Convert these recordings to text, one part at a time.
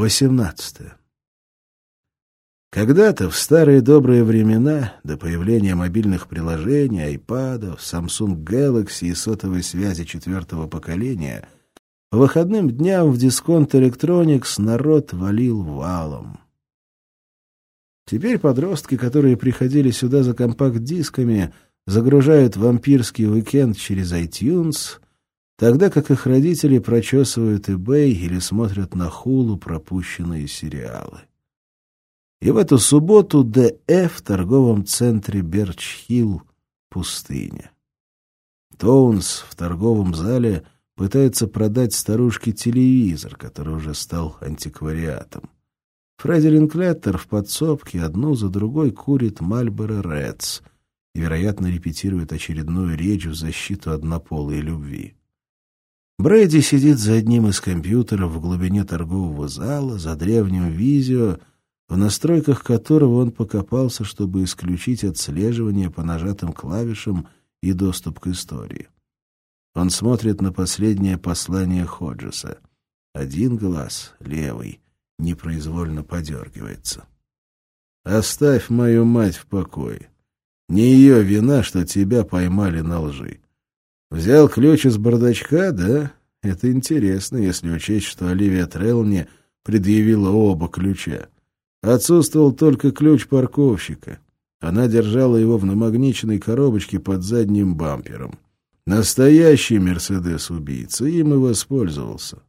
Восемнадцатое. Когда-то, в старые добрые времена, до появления мобильных приложений, айпадов, Samsung Galaxy и сотовой связи четвертого поколения, по выходным дням в Discount Electronics народ валил валом. Теперь подростки, которые приходили сюда за компакт-дисками, загружают вампирский уикенд через iTunes, тогда как их родители прочесывают eBay или смотрят на Hulu пропущенные сериалы. И в эту субботу ДЭ в торговом центре Берч-Хилл пустыня. Тоунс в торговом зале пытается продать старушке телевизор, который уже стал антиквариатом. Фредди Линклеттер в подсобке одну за другой курит Marlboro Reds и, вероятно, репетирует очередную речь в защиту однополой любви. Брэди сидит за одним из компьютеров в глубине торгового зала, за древним визио — в настройках которого он покопался, чтобы исключить отслеживание по нажатым клавишам и доступ к истории. Он смотрит на последнее послание Ходжеса. Один глаз, левый, непроизвольно подергивается. «Оставь мою мать в покое. Не ее вина, что тебя поймали на лжи. Взял ключ из бардачка, да? Это интересно, если учесть, что Оливия Треллни предъявила оба ключа. Отсутствовал только ключ парковщика. Она держала его в намагниченной коробочке под задним бампером. Настоящий «Мерседес-убийца» им и воспользовался.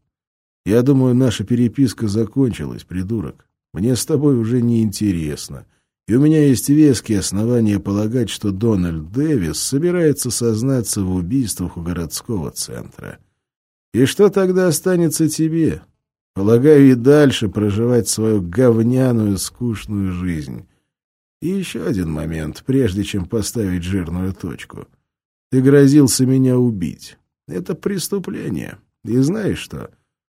Я думаю, наша переписка закончилась, придурок. Мне с тобой уже не интересно. И у меня есть веские основания полагать, что Дональд Дэвис собирается сознаться в убийствах у городского центра. И что тогда останется тебе? Полагаю, и дальше проживать свою говняную, скучную жизнь. И еще один момент, прежде чем поставить жирную точку. Ты грозился меня убить. Это преступление. И знаешь что?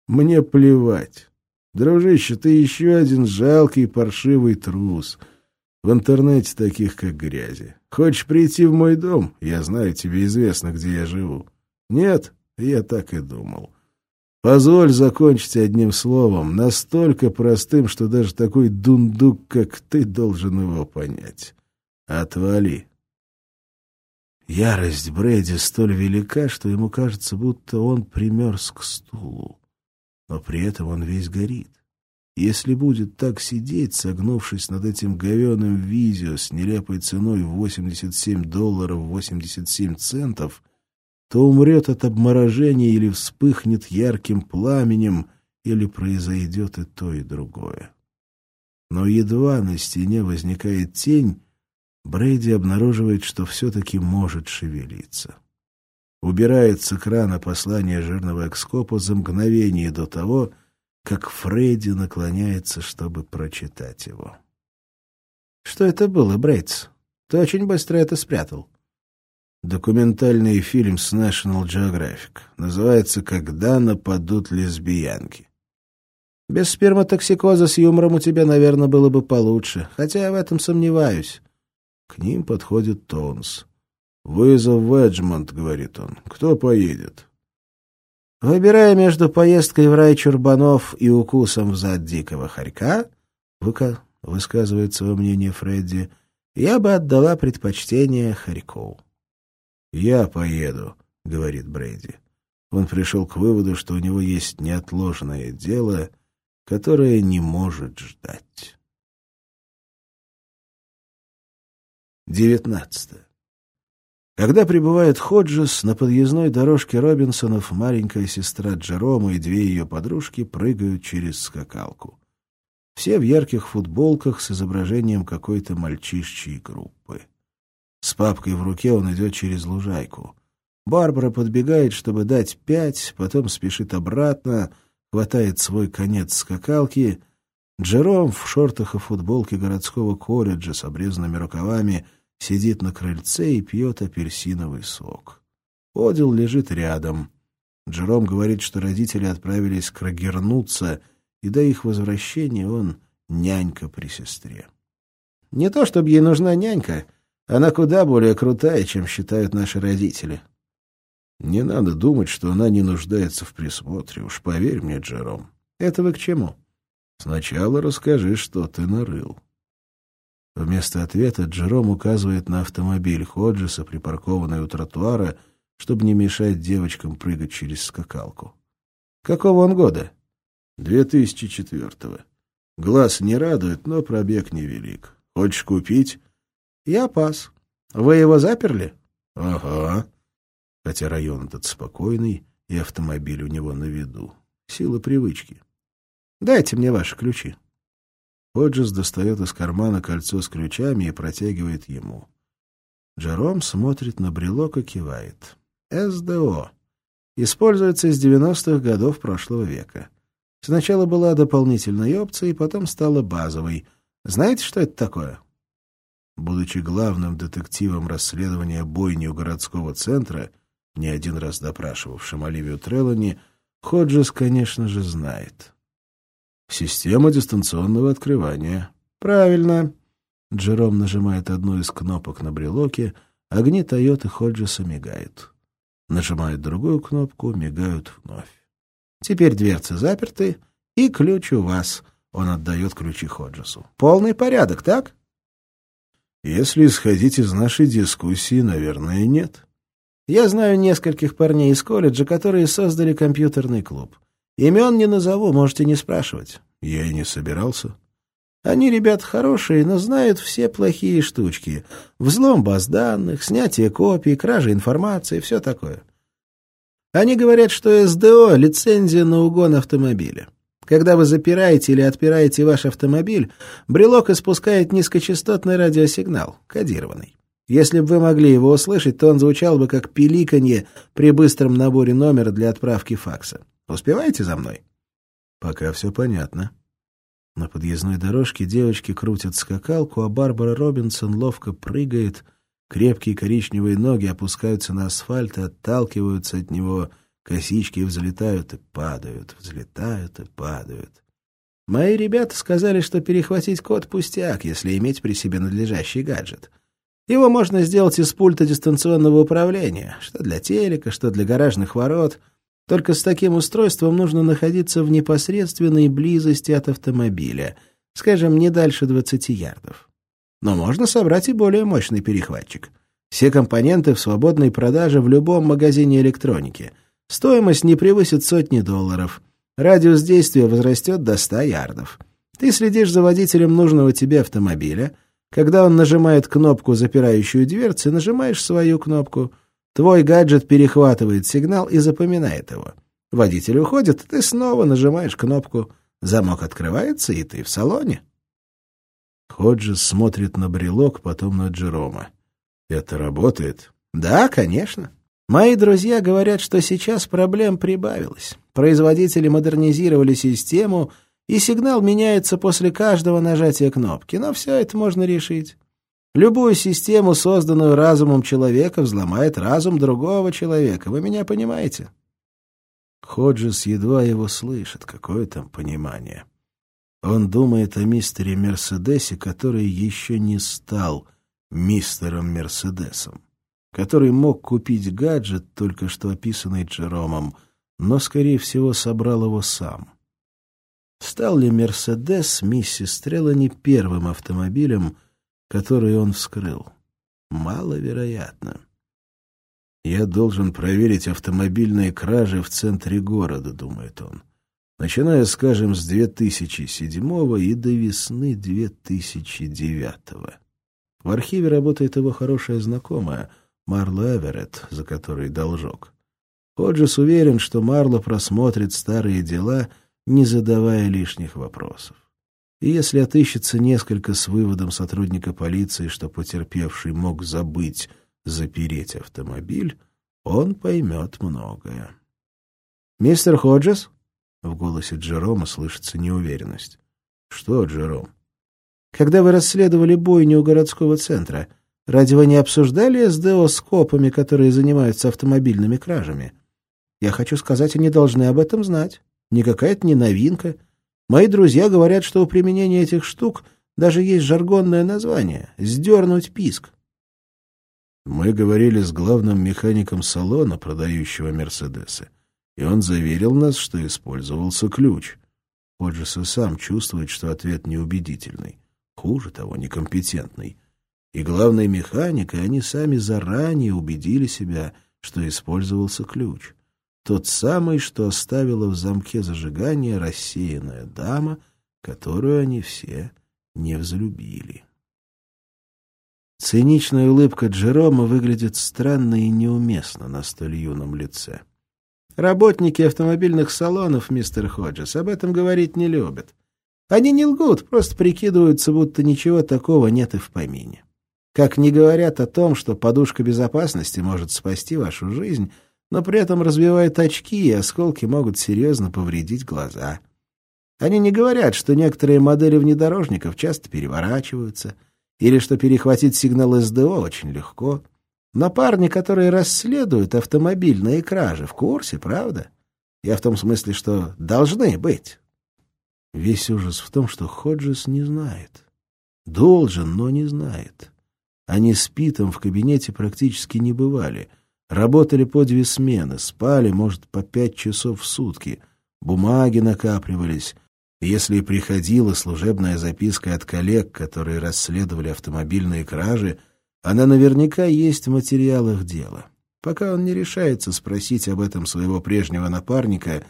Мне плевать. Дружище, ты еще один жалкий паршивый трус. В интернете таких, как грязи. Хочешь прийти в мой дом? Я знаю, тебе известно, где я живу. Нет? Я так и думал. Позволь закончить одним словом, настолько простым, что даже такой дундук, как ты, должен его понять. Отвали. Ярость Брэди столь велика, что ему кажется, будто он примерз к стулу. Но при этом он весь горит. Если будет так сидеть, согнувшись над этим говеным видео с нелепой ценой в 87 долларов 87 центов — то умрет от обморожения или вспыхнет ярким пламенем, или произойдет и то, и другое. Но едва на стене возникает тень, Брейди обнаруживает, что все-таки может шевелиться. Убирает с экрана послание жирного экскопа за мгновение до того, как Фредди наклоняется, чтобы прочитать его. — Что это было, Брейдс? Ты очень быстро это спрятал. Документальный фильм с National Geographic. Называется «Когда нападут лесбиянки». Без сперматоксикоза с юмором у тебя, наверное, было бы получше, хотя я в этом сомневаюсь. К ним подходит Тонс. «Вызов в Эджмонт», — говорит он. «Кто поедет?» Выбирая между поездкой в рай чурбанов и укусом в зад дикого хорька, выка... высказывает свое мнение Фредди, я бы отдала предпочтение хорьку. «Я поеду», — говорит Брейди. Он пришел к выводу, что у него есть неотложное дело, которое не может ждать. Девятнадцатое. Когда прибывает Ходжес, на подъездной дорожке Робинсонов маленькая сестра Джерома и две ее подружки прыгают через скакалку. Все в ярких футболках с изображением какой-то мальчишчьей группы. С папкой в руке он идет через лужайку. Барбара подбегает, чтобы дать пять, потом спешит обратно, хватает свой конец скакалки. Джером в шортах и футболке городского колледжа с обрезанными рукавами сидит на крыльце и пьет апельсиновый сок. Одил лежит рядом. Джером говорит, что родители отправились крагернуться, и до их возвращения он нянька при сестре. Не то, чтобы ей нужна нянька, она куда более крутая, чем считают наши родители. Не надо думать, что она не нуждается в присмотре. Уж поверь мне, Джером. Это вы к чему? Сначала расскажи, что ты нарыл. Вместо ответа Джером указывает на автомобиль Ходжеса, припаркованный у тротуара, чтобы не мешать девочкам прыгать через скакалку. Какого он года? 2004-го. Глаз не радует, но пробег невелик. Хочешь купить? Я пас. Вы его заперли? Ага. Хотя район этот спокойный, и автомобиль у него на виду. Сила привычки. Дайте мне ваши ключи. Ходжес достает из кармана кольцо с ключами и протягивает ему. Джером смотрит на брелок и кивает. СДО. Используется с 90-х годов прошлого века. Сначала была дополнительной опцией, потом стала базовой. Знаете, что это такое? Будучи главным детективом расследования бойни у городского центра, не один раз допрашивавшим Оливию Треллани, Ходжес, конечно же, знает. Система дистанционного открывания. Правильно. Джером нажимает одну из кнопок на брелоке, огни Тойоты Ходжеса мигают. Нажимает другую кнопку, мигают вновь. Теперь дверцы заперты, и ключ у вас. Он отдает ключи Ходжесу. Полный порядок, так? Если исходить из нашей дискуссии, наверное, нет. Я знаю нескольких парней из колледжа, которые создали компьютерный клуб. Имен не назову, можете не спрашивать. Я и не собирался. Они, ребят, хорошие, но знают все плохие штучки. Взлом баз данных, снятие копий, кража информации, все такое. Они говорят, что СДО — лицензия на угон автомобиля. Когда вы запираете или отпираете ваш автомобиль, брелок испускает низкочастотный радиосигнал, кодированный. Если бы вы могли его услышать, то он звучал бы как пиликанье при быстром наборе номера для отправки факса. Успеваете за мной? Пока все понятно. На подъездной дорожке девочки крутят скакалку, а Барбара Робинсон ловко прыгает, крепкие коричневые ноги опускаются на асфальт и отталкиваются от него, косички взлетают и падают, взлетают и падают. Мои ребята сказали, что перехватить код пустяк, если иметь при себе надлежащий гаджет. Его можно сделать из пульта дистанционного управления, что для телека, что для гаражных ворот — только с таким устройством нужно находиться в непосредственной близости от автомобиля, скажем, не дальше 20 ярдов. Но можно собрать и более мощный перехватчик. Все компоненты в свободной продаже в любом магазине электроники. Стоимость не превысит сотни долларов. Радиус действия возрастет до 100 ярдов. Ты следишь за водителем нужного тебе автомобиля. Когда он нажимает кнопку, запирающую дверцы, нажимаешь свою кнопку — Твой гаджет перехватывает сигнал и запоминает его. Водитель уходит, ты снова нажимаешь кнопку. Замок открывается, и ты в салоне. Ходжес смотрит на брелок, потом на Джерома. «Это работает?» «Да, конечно. Мои друзья говорят, что сейчас проблем прибавилось. Производители модернизировали систему, и сигнал меняется после каждого нажатия кнопки, но все это можно решить. Любую систему, созданную разумом человека, взломает разум другого человека. Вы меня понимаете? Ходжес едва его слышит. Какое там понимание? Он думает о мистере Мерседесе, который еще не стал мистером Мерседесом, который мог купить гаджет, только что описанный Джеромом, но, скорее всего, собрал его сам. Стал ли Мерседес миссис не первым автомобилем, который он вскрыл. Маловероятно. «Я должен проверить автомобильные кражи в центре города», — думает он, начиная, скажем, с 2007 и до весны 2009 -го. В архиве работает его хорошая знакомая, Марла Эверетт, за которой должок. Ходжес уверен, что Марло просмотрит старые дела, не задавая лишних вопросов. И если отыщется несколько с выводом сотрудника полиции, что потерпевший мог забыть запереть автомобиль, он поймет многое. «Мистер Ходжес?» В голосе Джерома слышится неуверенность. «Что, Джером?» «Когда вы расследовали бойню у городского центра, разве вы не обсуждали СДО с копами, которые занимаются автомобильными кражами? Я хочу сказать, они должны об этом знать. Никакая это не новинка». Мои друзья говорят, что у применения этих штук даже есть жаргонное название — «сдернуть писк». Мы говорили с главным механиком салона, продающего «Мерседесы», и он заверил нас, что использовался ключ. Ходжес и сам чувствует, что ответ неубедительный. Хуже того, некомпетентный. И главной механикой они сами заранее убедили себя, что использовался ключ. Тот самый, что оставила в замке зажигания рассеянная дама, которую они все не взлюбили. Циничная улыбка Джерома выглядит странно и неуместно на столь юном лице. Работники автомобильных салонов, мистер Ходжес, об этом говорить не любят. Они не лгут, просто прикидываются, будто ничего такого нет и в помине. Как не говорят о том, что подушка безопасности может спасти вашу жизнь, но при этом разбивают очки, и осколки могут серьезно повредить глаза. Они не говорят, что некоторые модели внедорожников часто переворачиваются, или что перехватить сигнал СДО очень легко — но парни, которые расследуют автомобильные кражи, в курсе, правда? Я в том смысле, что должны быть. Весь ужас в том, что Ходжес не знает. Должен, но не знает. Они с Питом в кабинете практически не бывали. Работали по две смены, спали, может, по пять часов в сутки. Бумаги накапливались. если и приходила служебная записка от коллег, которые расследовали автомобильные кражи, она наверняка есть в материалах дела. Пока он не решается спросить об этом своего прежнего напарника,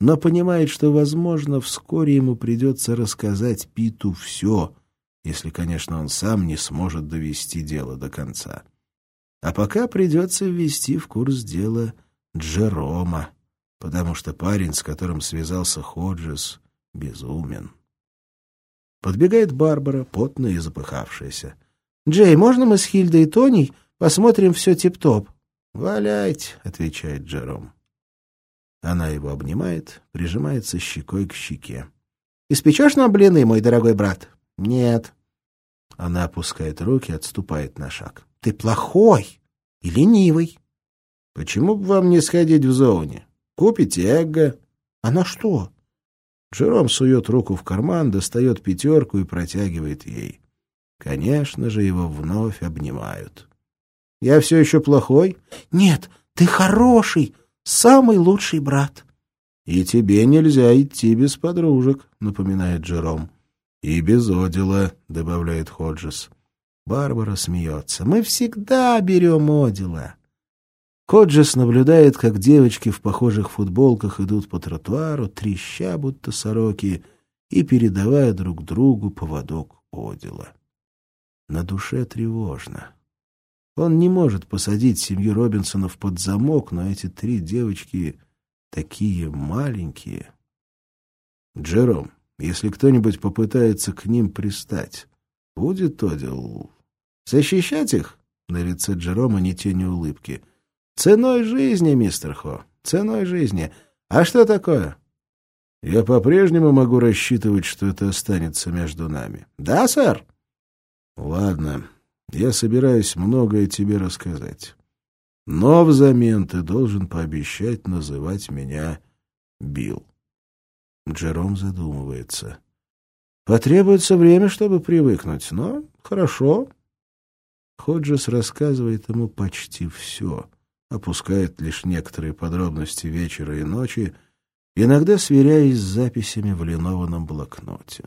но понимает, что, возможно, вскоре ему придется рассказать Питу все, если, конечно, он сам не сможет довести дело до конца. А пока придется ввести в курс дела Джерома, потому что парень, с которым связался Ходжес, безумен. Подбегает Барбара, потная и запыхавшаяся. «Джей, можно мы с Хильдой и Тоней посмотрим все тип-топ?» «Валяйте», — отвечает Джером. Она его обнимает, прижимается щекой к щеке. «Испечешь нам блины, мой дорогой брат?» «Нет». Она опускает руки, отступает на шаг. «Ты плохой и ленивый». «Почему бы вам не сходить в зоне? Купите эго». «А на что?» Джером сует руку в карман, достает пятерку и протягивает ей. Конечно же, его вновь обнимают. «Я все еще плохой?» «Нет, ты хороший, самый лучший брат». «И тебе нельзя идти без подружек», — напоминает Джером. «И без Одила», — добавляет Ходжес. Барбара смеется. «Мы всегда берем Одила». Ходжес наблюдает, как девочки в похожих футболках идут по тротуару, треща, будто сороки, и передавая друг другу поводок Одила. На душе тревожно. Он не может посадить семью Робинсонов под замок, но эти три девочки такие маленькие. Джером, если кто-нибудь попытается к ним пристать, будет Одил защищать их? На лице Джерома не тени улыбки. Ценой жизни, мистер Хо, ценой жизни. А что такое? Я по-прежнему могу рассчитывать, что это останется между нами. Да, сэр? Ладно, я собираюсь многое тебе рассказать. Но взамен ты должен пообещать называть меня Билл. Джером задумывается. Потребуется время, чтобы привыкнуть, но хорошо. Ходжес рассказывает ему почти все, опускает лишь некоторые подробности вечера и ночи, иногда сверяясь с записями в линованном блокноте.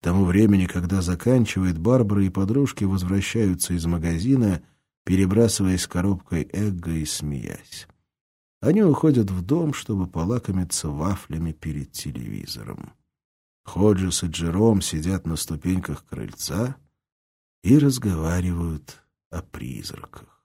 К тому времени, когда заканчивает, Барбара и подружки возвращаются из магазина, перебрасываясь коробкой Эгга и смеясь. Они уходят в дом, чтобы полакомиться вафлями перед телевизором. Ходжес и Джером сидят на ступеньках крыльца и разговаривают о призраках.